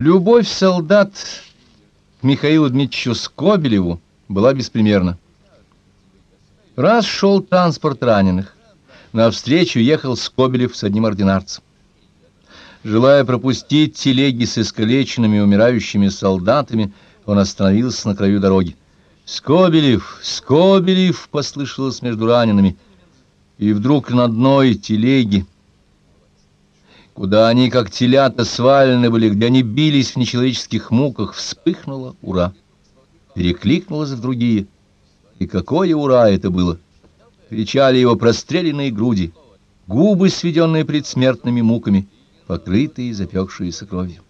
Любовь солдат Михаилу Дмитриевичу Скобелеву была беспримерна. Раз шел транспорт раненых, навстречу ехал Скобелев с одним ординарцем. Желая пропустить телеги с искалеченными умирающими солдатами, он остановился на краю дороги. «Скобелев! Скобелев!» — послышалось между ранеными. И вдруг на одной телеге куда они, как телята, свалены были, где они бились в нечеловеческих муках, вспыхнуло «Ура!». Перекликнулось в другие. И какое «Ура» это было! Кричали его простреленные груди, губы, сведенные предсмертными муками, покрытые запекшиеся кровью.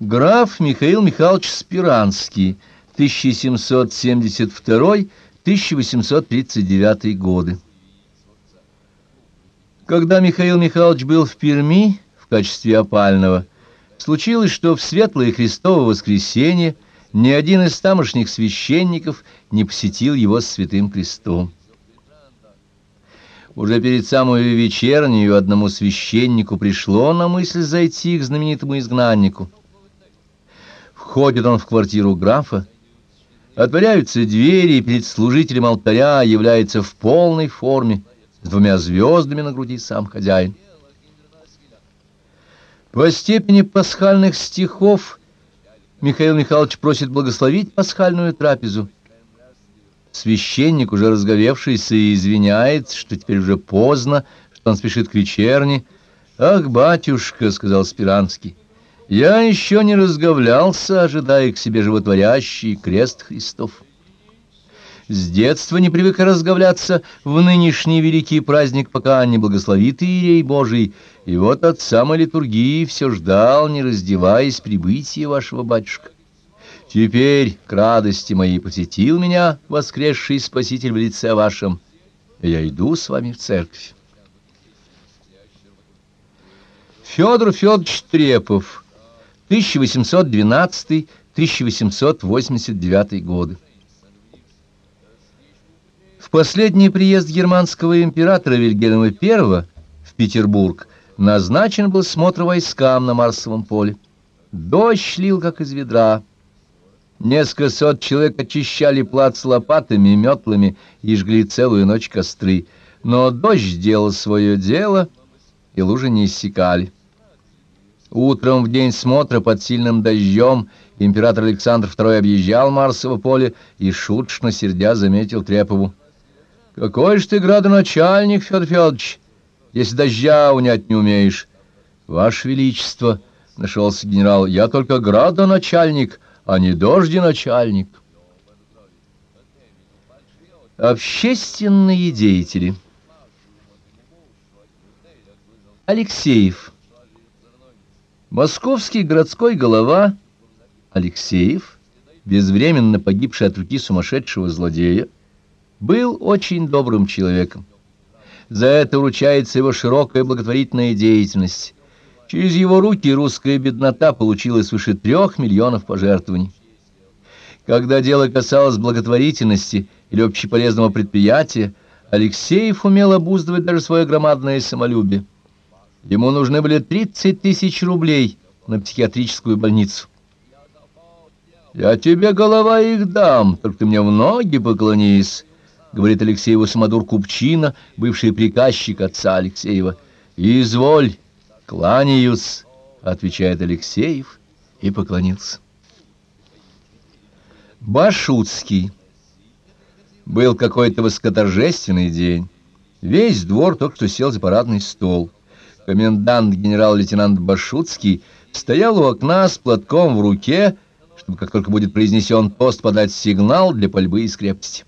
Граф Михаил Михайлович Спиранский, 1772-1839 годы. Когда Михаил Михайлович был в Перми в качестве опального, случилось, что в светлое Христово воскресенье ни один из тамошних священников не посетил его с святым крестом. Уже перед самой вечернею одному священнику пришло на мысль зайти к знаменитому изгнаннику. Входит он в квартиру графа, отворяются двери, и перед служителем алтаря является в полной форме, двумя звездами на груди сам хозяин. По степени пасхальных стихов Михаил Михайлович просит благословить пасхальную трапезу. Священник, уже разговевшийся, и извиняется, что теперь уже поздно, что он спешит к вечерне. «Ах, батюшка!» — сказал Спиранский. «Я еще не разговлялся, ожидая к себе животворящий крест Христов». С детства не привык разговляться в нынешний великий праздник, пока не благословит Иерей Божий, и вот от самой литургии все ждал, не раздеваясь, прибытия вашего батюшка. Теперь, к радости моей, посетил меня воскресший Спаситель в лице вашем, я иду с вами в церковь. Федор Федорович Трепов, 1812-1889 годы. В последний приезд германского императора Вильгельма I в Петербург назначен был смотр войскам на Марсовом поле. Дождь лил, как из ведра. Несколько сот человек очищали плац лопатами метлами и жгли целую ночь костры. Но дождь делал свое дело, и лужи не иссякали. Утром в день смотра под сильным дождем император Александр II объезжал Марсово поле и, шуточно сердя, заметил Трепову. Какой ж ты градоначальник, Федор Федорович, если дождя унять не умеешь? Ваше Величество, — нашелся генерал, — я только градоначальник, а не дожденачальник. Общественные деятели. Алексеев. Московский городской голова. Алексеев, безвременно погибший от руки сумасшедшего злодея, был очень добрым человеком. За это уручается его широкая благотворительная деятельность. Через его руки русская беднота получила свыше трех миллионов пожертвований. Когда дело касалось благотворительности или общеполезного предприятия, Алексеев умел обуздывать даже свое громадное самолюбие. Ему нужны были 30 тысяч рублей на психиатрическую больницу. «Я тебе, голова, их дам, только ты мне в ноги поклонись», — говорит Алексееву самодур Купчина, бывший приказчик отца Алексеева. «Изволь, кланяюсь», — отвечает Алексеев и поклонился. Башутский. Был какой-то высокоторжественный день. Весь двор только что сел за парадный стол. Комендант генерал-лейтенант Башутский стоял у окна с платком в руке, чтобы, как только будет произнесен пост, подать сигнал для пальбы из крепости.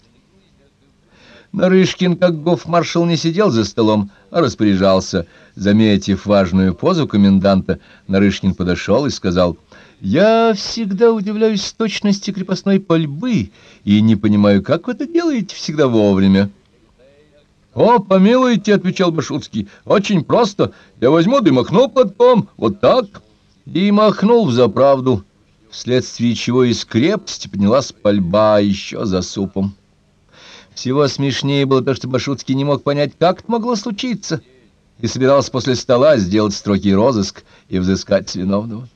Нарышкин, как гофмаршал, не сидел за столом, а распоряжался. Заметив важную позу коменданта, Нарышкин подошел и сказал, «Я всегда удивляюсь точности крепостной пальбы и не понимаю, как вы это делаете всегда вовремя». «О, помилуйте», — отвечал Башутский, — «очень просто. Я возьму да и махну платком, вот так». И махнул в заправду, вследствие чего из крепости поднялась пальба еще за супом. Всего смешнее было то, что Башутский не мог понять, как это могло случиться. и собирался после стола сделать строгий розыск и взыскать виновного.